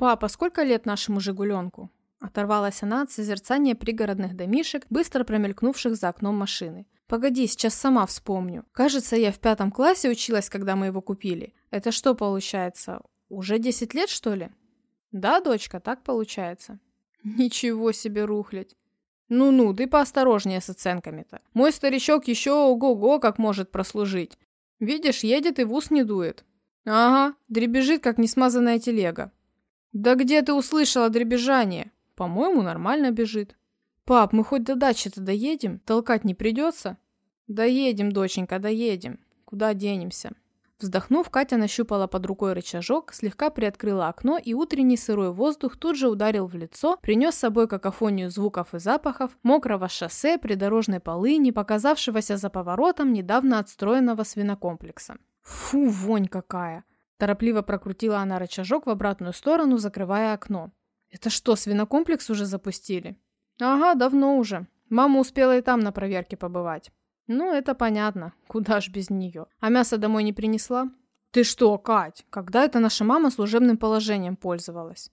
«Папа, сколько лет нашему «Жигуленку»?» Оторвалась она от созерцания пригородных домишек, быстро промелькнувших за окном машины. «Погоди, сейчас сама вспомню. Кажется, я в пятом классе училась, когда мы его купили. Это что получается? Уже 10 лет, что ли?» «Да, дочка, так получается». «Ничего себе рухлядь. Ну-ну, ты поосторожнее с оценками-то. Мой старичок еще ого-го как может прослужить. Видишь, едет и в ус не дует. Ага, дребезжит, как несмазанная телега. «Да где ты услышала дребезжание?» «По-моему, нормально бежит». «Пап, мы хоть до дачи-то доедем? Толкать не придется?» «Доедем, доченька, доедем. Куда денемся?» Вздохнув, Катя нащупала под рукой рычажок, слегка приоткрыла окно, и утренний сырой воздух тут же ударил в лицо, принес с собой какофонию звуков и запахов, мокрого шоссе, придорожной полыни, показавшегося за поворотом недавно отстроенного свинокомплекса. «Фу, вонь какая!» Торопливо прокрутила она рычажок в обратную сторону, закрывая окно. «Это что, свинокомплекс уже запустили?» «Ага, давно уже. Мама успела и там на проверке побывать». «Ну, это понятно. Куда ж без нее. А мясо домой не принесла?» «Ты что, Кать? Когда это наша мама служебным положением пользовалась?»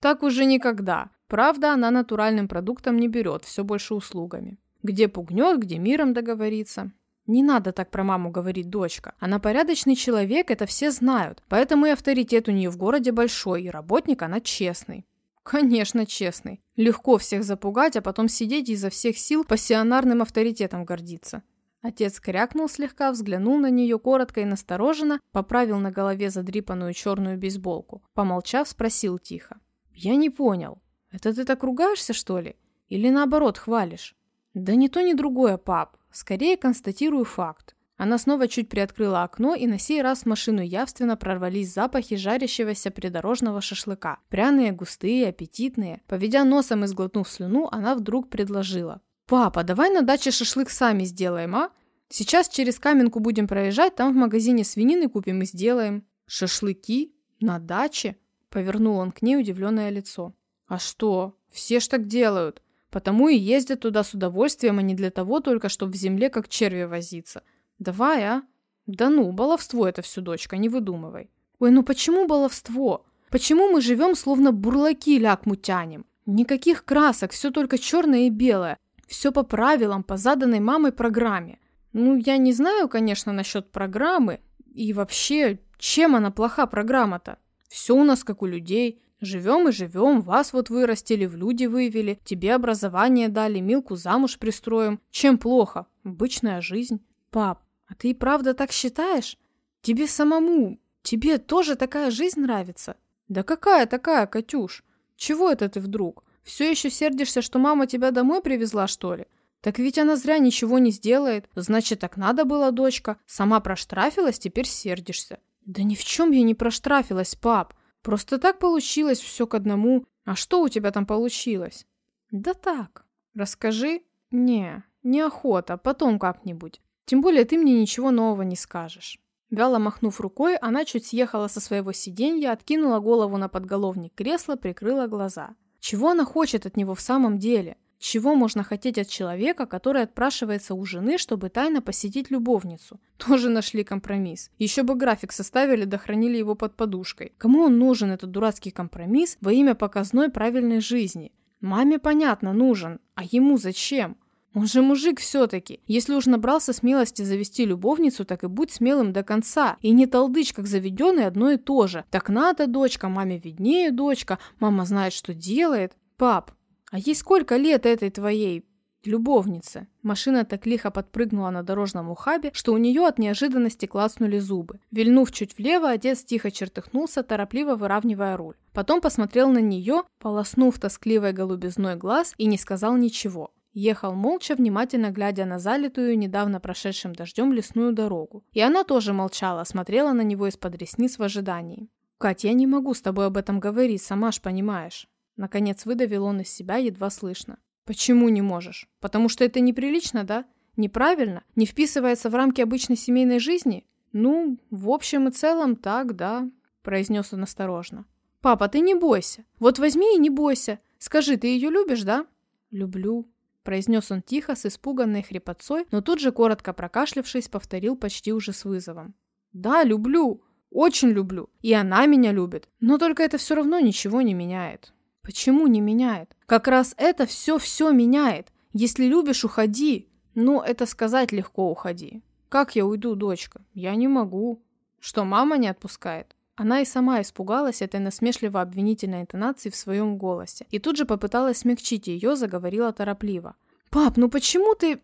«Так уже никогда. Правда, она натуральным продуктом не берет, все больше услугами. Где пугнет, где миром договорится. Не надо так про маму говорить, дочка. Она порядочный человек, это все знают. Поэтому и авторитет у нее в городе большой, и работник она честный. Конечно, честный. Легко всех запугать, а потом сидеть и изо всех сил пассионарным авторитетом гордиться. Отец крякнул слегка, взглянул на нее коротко и настороженно, поправил на голове задрипанную черную бейсболку. Помолчав, спросил тихо. «Я не понял. Это ты так ругаешься, что ли? Или наоборот хвалишь?» «Да ни то, ни другое, пап. Скорее констатирую факт. Она снова чуть приоткрыла окно, и на сей раз в машину явственно прорвались запахи жарящегося придорожного шашлыка. Пряные, густые, аппетитные. Поведя носом и сглотнув слюну, она вдруг предложила. «Папа, давай на даче шашлык сами сделаем, а? Сейчас через Каменку будем проезжать, там в магазине свинины купим и сделаем». «Шашлыки? На даче?» Повернул он к ней удивленное лицо. «А что? Все ж так делают. Потому и ездят туда с удовольствием, а не для того только, чтобы в земле как черви возиться. Давай, а? Да ну, баловство это все, дочка, не выдумывай. Ой, ну почему баловство? Почему мы живем словно бурлаки лякму тянем? Никаких красок, все только черное и белое. Все по правилам, по заданной мамой программе. Ну, я не знаю, конечно, насчет программы. И вообще, чем она плоха, программа-то? Все у нас как у людей. Живем и живем, вас вот вырастили, в люди вывели, тебе образование дали, Милку замуж пристроим. Чем плохо? Обычная жизнь. Пап, а ты и правда так считаешь? Тебе самому, тебе тоже такая жизнь нравится? Да какая такая, Катюш? Чего это ты вдруг? Все еще сердишься, что мама тебя домой привезла, что ли? Так ведь она зря ничего не сделает. Значит, так надо было, дочка. Сама проштрафилась, теперь сердишься. Да ни в чем я не проштрафилась, пап. Просто так получилось все к одному. А что у тебя там получилось? Да так. Расскажи. Не, неохота, потом как-нибудь. Тем более ты мне ничего нового не скажешь. Вяло махнув рукой, она чуть съехала со своего сиденья, откинула голову на подголовник кресла, прикрыла глаза. Чего она хочет от него в самом деле? Чего можно хотеть от человека, который отпрашивается у жены, чтобы тайно посетить любовницу? Тоже нашли компромисс. Еще бы график составили, да хранили его под подушкой. Кому он нужен, этот дурацкий компромисс, во имя показной правильной жизни? Маме, понятно, нужен. А ему зачем? Он же мужик все-таки. Если уж набрался смелости завести любовницу, так и будь смелым до конца. И не толдыч, как заведенный, одно и то же. Так надо, дочка, маме виднее, дочка, мама знает, что делает. Пап, «А ей сколько лет этой твоей любовнице?» Машина так лихо подпрыгнула на дорожном ухабе, что у нее от неожиданности клацнули зубы. Вильнув чуть влево, отец тихо чертыхнулся, торопливо выравнивая руль. Потом посмотрел на нее, полоснув тоскливой голубизной глаз и не сказал ничего. Ехал молча, внимательно глядя на залитую, недавно прошедшим дождем лесную дорогу. И она тоже молчала, смотрела на него из-под ресниц в ожидании. «Кать, я не могу с тобой об этом говорить, сама ж понимаешь». Наконец выдавил он из себя едва слышно. «Почему не можешь? Потому что это неприлично, да? Неправильно? Не вписывается в рамки обычной семейной жизни? Ну, в общем и целом так, да», – произнес он осторожно. «Папа, ты не бойся. Вот возьми и не бойся. Скажи, ты ее любишь, да?» «Люблю», – произнес он тихо, с испуганной хрипотцой, но тут же, коротко прокашлявшись, повторил почти уже с вызовом. «Да, люблю. Очень люблю. И она меня любит. Но только это все равно ничего не меняет. Почему не меняет? Как раз это все-все меняет. Если любишь, уходи. Ну, это сказать легко уходи. Как я уйду, дочка? Я не могу. Что, мама не отпускает? Она и сама испугалась этой насмешливо-обвинительной интонации в своем голосе. И тут же попыталась смягчить ее, заговорила торопливо. «Пап, ну почему ты...»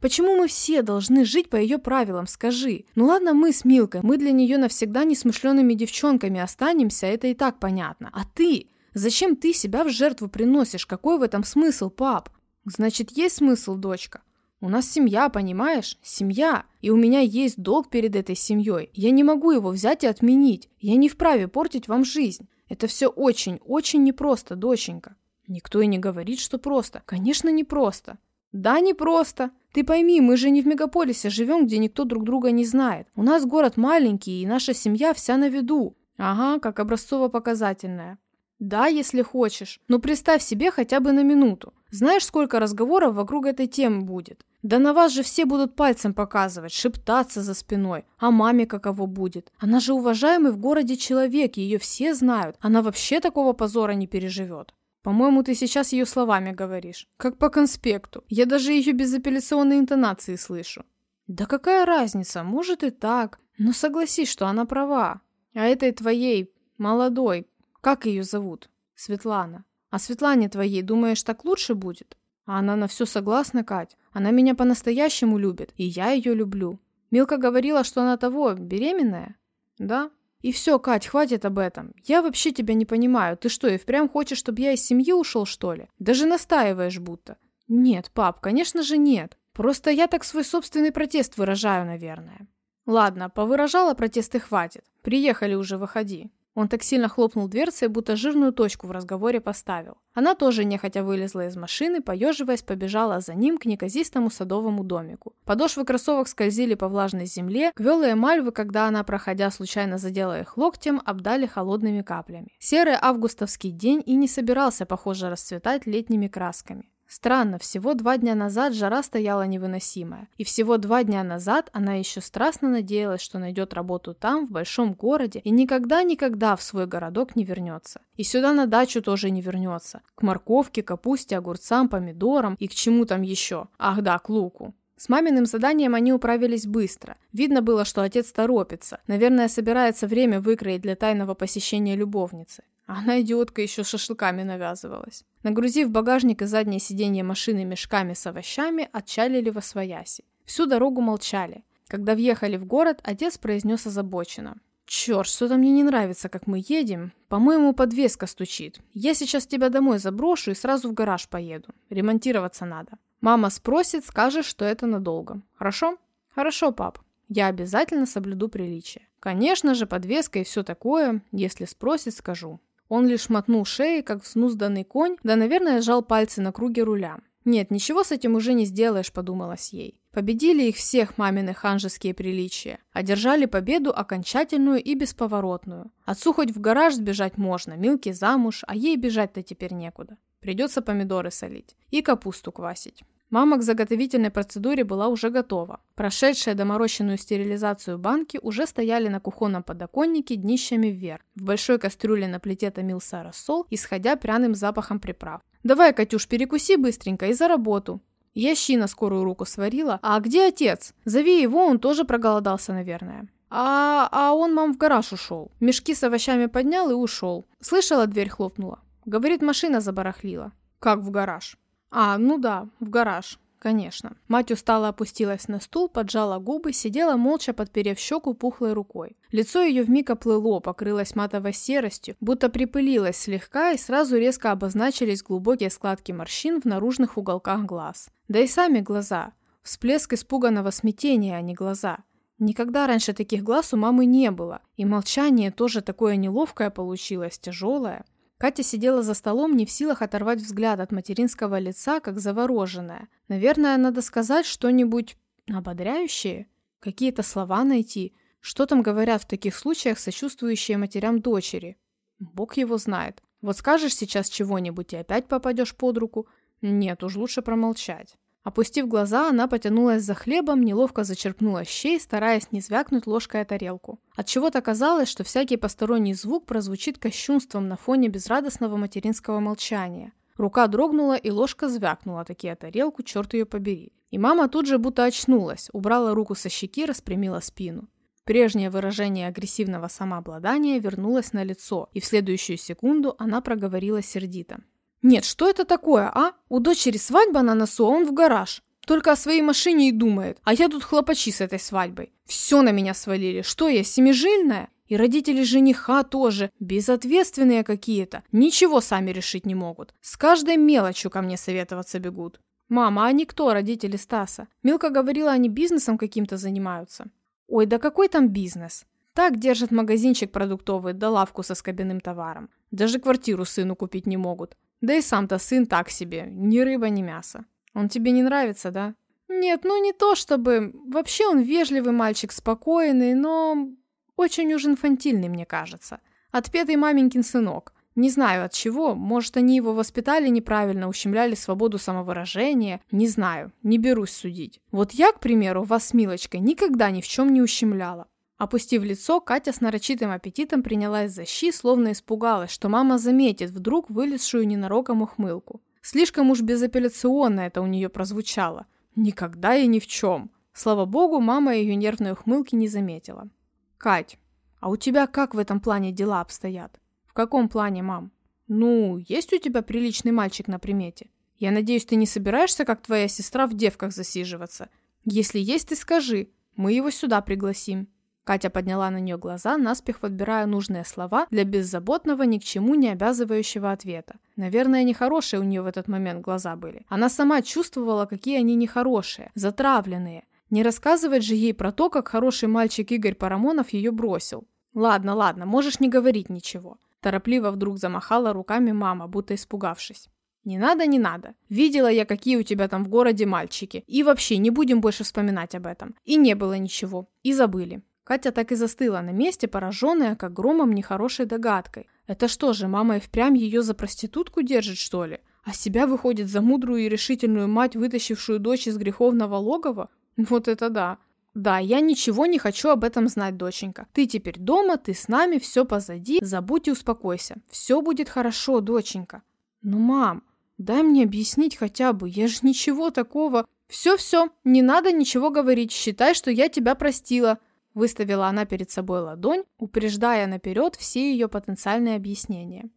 Почему мы все должны жить по ее правилам, скажи? Ну ладно, мы с Милкой, мы для нее навсегда несмышленными девчонками останемся, это и так понятно. А ты? Зачем ты себя в жертву приносишь? Какой в этом смысл, пап? Значит, есть смысл, дочка. У нас семья, понимаешь? Семья. И у меня есть долг перед этой семьей. Я не могу его взять и отменить. Я не вправе портить вам жизнь. Это все очень, очень непросто, доченька. Никто и не говорит, что просто. Конечно, непросто. Да, непросто. Ты пойми, мы же не в мегаполисе живем, где никто друг друга не знает. У нас город маленький, и наша семья вся на виду. Ага, как образцово-показательная. Да, если хочешь, но представь себе хотя бы на минуту. Знаешь, сколько разговоров вокруг этой темы будет? Да на вас же все будут пальцем показывать, шептаться за спиной. А маме каково будет? Она же уважаемый в городе человек, ее все знают. Она вообще такого позора не переживет. По-моему, ты сейчас ее словами говоришь. Как по конспекту. Я даже ее безапелляционной интонации слышу. Да какая разница, может и так. Но согласись, что она права. А этой твоей, молодой, как ее зовут? Светлана. А Светлане твоей, думаешь, так лучше будет? А она на все согласна, Кать. Она меня по-настоящему любит, и я ее люблю. Милка говорила, что она того, беременная? Да, и все, Кать, хватит об этом. Я вообще тебя не понимаю. Ты что, и впрямь хочешь, чтобы я из семьи ушел, что ли? Даже настаиваешь будто. Нет, пап, конечно же нет. Просто я так свой собственный протест выражаю, наверное. Ладно, повыражала протест и хватит. Приехали уже, выходи. Он так сильно хлопнул дверцей, будто жирную точку в разговоре поставил. Она тоже нехотя вылезла из машины, поеживаясь, побежала за ним к неказистому садовому домику. Подошвы кроссовок скользили по влажной земле, квелые мальвы, когда она, проходя, случайно задела их локтем, обдали холодными каплями. Серый августовский день и не собирался, похоже, расцветать летними красками. Странно, всего два дня назад жара стояла невыносимая. И всего два дня назад она еще страстно надеялась, что найдет работу там, в большом городе, и никогда-никогда в свой городок не вернется. И сюда на дачу тоже не вернется. К морковке, капусте, огурцам, помидорам и к чему там еще. Ах да, к луку. С маминым заданием они управились быстро. Видно было, что отец торопится. Наверное, собирается время выкроить для тайного посещения любовницы. Она, идиотка, еще шашлыками навязывалась. Нагрузив багажник и заднее сиденье машины мешками с овощами, отчалили во свояси. Всю дорогу молчали. Когда въехали в город, отец произнес озабоченно. «Черт, что-то мне не нравится, как мы едем. По-моему, подвеска стучит. Я сейчас тебя домой заброшу и сразу в гараж поеду. Ремонтироваться надо. Мама спросит, скажешь, что это надолго. Хорошо? Хорошо, пап. Я обязательно соблюду приличие. Конечно же, подвеска и все такое. Если спросит, скажу. Он лишь мотнул шеей, как взнузданный конь, да, наверное, сжал пальцы на круге руля. «Нет, ничего с этим уже не сделаешь», — подумалось ей. Победили их всех мамины ханжеские приличия. Одержали победу окончательную и бесповоротную. Отцу хоть в гараж сбежать можно, Милке замуж, а ей бежать-то теперь некуда. Придется помидоры солить и капусту квасить. Мама к заготовительной процедуре была уже готова. Прошедшие доморощенную стерилизацию банки уже стояли на кухонном подоконнике днищами вверх. В большой кастрюле на плите томился рассол, исходя пряным запахом приправ. «Давай, Катюш, перекуси быстренько и за работу!» Я щи на скорую руку сварила. «А где отец? Зови его, он тоже проголодался, наверное». А, а он, мам, в гараж ушел. Мешки с овощами поднял и ушел. Слышала, дверь хлопнула. Говорит, машина забарахлила. Как в гараж? А, ну да, в гараж. Конечно. Мать устало опустилась на стул, поджала губы, сидела молча, подперев щеку пухлой рукой. Лицо ее вмиг оплыло, покрылось матовой серостью, будто припылилось слегка, и сразу резко обозначились глубокие складки морщин в наружных уголках глаз. Да и сами глаза. Всплеск испуганного смятения, а не глаза. Никогда раньше таких глаз у мамы не было, и молчание тоже такое неловкое получилось, тяжелое. Катя сидела за столом, не в силах оторвать взгляд от материнского лица, как завороженная. Наверное, надо сказать что-нибудь ободряющее, какие-то слова найти. Что там говорят в таких случаях сочувствующие матерям дочери? Бог его знает. Вот скажешь сейчас чего-нибудь и опять попадешь под руку. Нет, уж лучше промолчать. Опустив глаза, она потянулась за хлебом, неловко зачерпнула щей, стараясь не звякнуть ложкой о тарелку. От чего то казалось, что всякий посторонний звук прозвучит кощунством на фоне безрадостного материнского молчания. Рука дрогнула, и ложка звякнула таки о тарелку, черт ее побери. И мама тут же будто очнулась, убрала руку со щеки, распрямила спину. Прежнее выражение агрессивного самообладания вернулось на лицо, и в следующую секунду она проговорила сердито. «Нет, что это такое, а? У дочери свадьба на носу, а он в гараж. Только о своей машине и думает, а я тут хлопачи с этой свадьбой. Все на меня свалили. Что я, семижильная? И родители жениха тоже, безответственные какие-то. Ничего сами решить не могут. С каждой мелочью ко мне советоваться бегут. Мама, а они кто, родители Стаса? Милка говорила, они бизнесом каким-то занимаются. Ой, да какой там бизнес? Так держат магазинчик продуктовый, да лавку со скобяным товаром. Даже квартиру сыну купить не могут. Да и сам-то сын так себе, ни рыба, ни мясо. Он тебе не нравится, да? Нет, ну не то чтобы... Вообще он вежливый мальчик, спокойный, но... Очень уж инфантильный, мне кажется. Отпетый маменькин сынок. Не знаю от чего, может, они его воспитали неправильно, ущемляли свободу самовыражения, не знаю, не берусь судить. Вот я, к примеру, вас с Милочкой никогда ни в чем не ущемляла. Опустив лицо, Катя с нарочитым аппетитом принялась за щи, словно испугалась, что мама заметит вдруг вылезшую ненароком ухмылку. Слишком уж безапелляционно это у нее прозвучало. Никогда и ни в чем. Слава богу, мама ее нервной ухмылки не заметила. «Кать, а у тебя как в этом плане дела обстоят?» каком плане, мам? Ну, есть у тебя приличный мальчик на примете? Я надеюсь, ты не собираешься, как твоя сестра, в девках засиживаться? Если есть, ты скажи. Мы его сюда пригласим. Катя подняла на нее глаза, наспех подбирая нужные слова для беззаботного, ни к чему не обязывающего ответа. Наверное, нехорошие у нее в этот момент глаза были. Она сама чувствовала, какие они нехорошие, затравленные. Не рассказывать же ей про то, как хороший мальчик Игорь Парамонов ее бросил. Ладно, ладно, можешь не говорить ничего. Торопливо вдруг замахала руками мама, будто испугавшись. «Не надо, не надо. Видела я, какие у тебя там в городе мальчики. И вообще, не будем больше вспоминать об этом. И не было ничего. И забыли». Катя так и застыла на месте, пораженная, как громом нехорошей догадкой. Это что же, мама и впрямь ее за проститутку держит, что ли? А себя выходит за мудрую и решительную мать, вытащившую дочь из греховного логова? Вот это да. Да, я ничего не хочу об этом знать, доченька. Ты теперь дома, ты с нами, все позади, забудь и успокойся. Все будет хорошо, доченька. Ну, мам, дай мне объяснить хотя бы, я же ничего такого... Все-все, не надо ничего говорить, считай, что я тебя простила. Выставила она перед собой ладонь, упреждая наперед все ее потенциальные объяснения.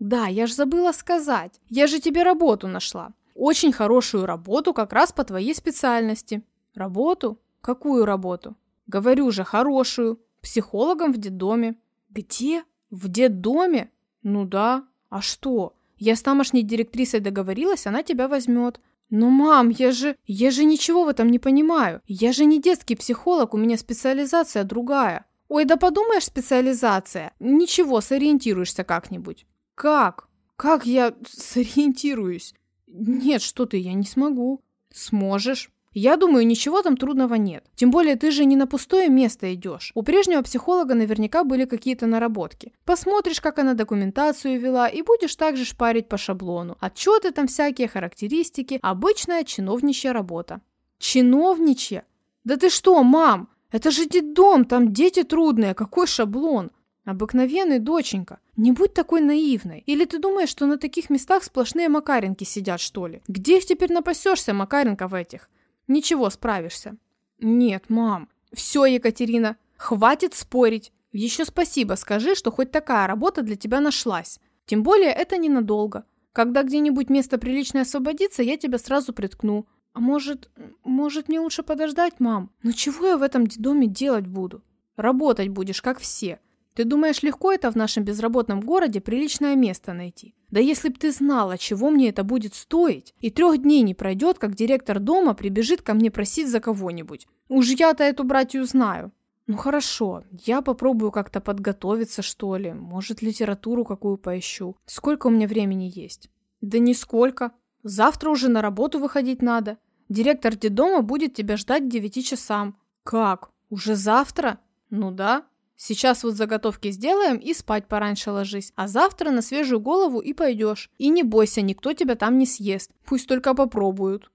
Да, я ж забыла сказать. Я же тебе работу нашла. Очень хорошую работу как раз по твоей специальности. Работу? Какую работу? Говорю же, хорошую. Психологом в детдоме. Где? В детдоме? Ну да. А что? Я с тамошней директрисой договорилась, она тебя возьмет. Но, мам, я же... Я же ничего в этом не понимаю. Я же не детский психолог, у меня специализация другая. Ой, да подумаешь, специализация. Ничего, сориентируешься как-нибудь. Как? Как я сориентируюсь? Нет, что ты, я не смогу. Сможешь. Я думаю, ничего там трудного нет. Тем более ты же не на пустое место идешь. У прежнего психолога наверняка были какие-то наработки. Посмотришь, как она документацию вела, и будешь также шпарить по шаблону. Отчеты там всякие, характеристики. Обычная чиновничья работа. Чиновничья? Да ты что, мам? Это же детдом, там дети трудные, какой шаблон? Обыкновенный, доченька. Не будь такой наивной. Или ты думаешь, что на таких местах сплошные макаренки сидят, что ли? Где их теперь напасешься, макаренков этих? Ничего, справишься. Нет, мам. Все, Екатерина, хватит спорить. Еще спасибо скажи, что хоть такая работа для тебя нашлась. Тем более это ненадолго. Когда где-нибудь место приличное освободится, я тебя сразу приткну. А может, может мне лучше подождать, мам? Ну чего я в этом доме делать буду? Работать будешь, как все. Ты думаешь, легко это в нашем безработном городе приличное место найти? Да если б ты знала, чего мне это будет стоить, и трех дней не пройдет, как директор дома прибежит ко мне просить за кого-нибудь. Уж я-то эту братью знаю. Ну хорошо, я попробую как-то подготовиться, что ли. Может, литературу какую поищу. Сколько у меня времени есть? Да нисколько. Завтра уже на работу выходить надо. Директор детдома будет тебя ждать к девяти часам. Как? Уже завтра? Ну да. Сейчас вот заготовки сделаем и спать пораньше ложись, а завтра на свежую голову и пойдешь. И не бойся, никто тебя там не съест, пусть только попробуют.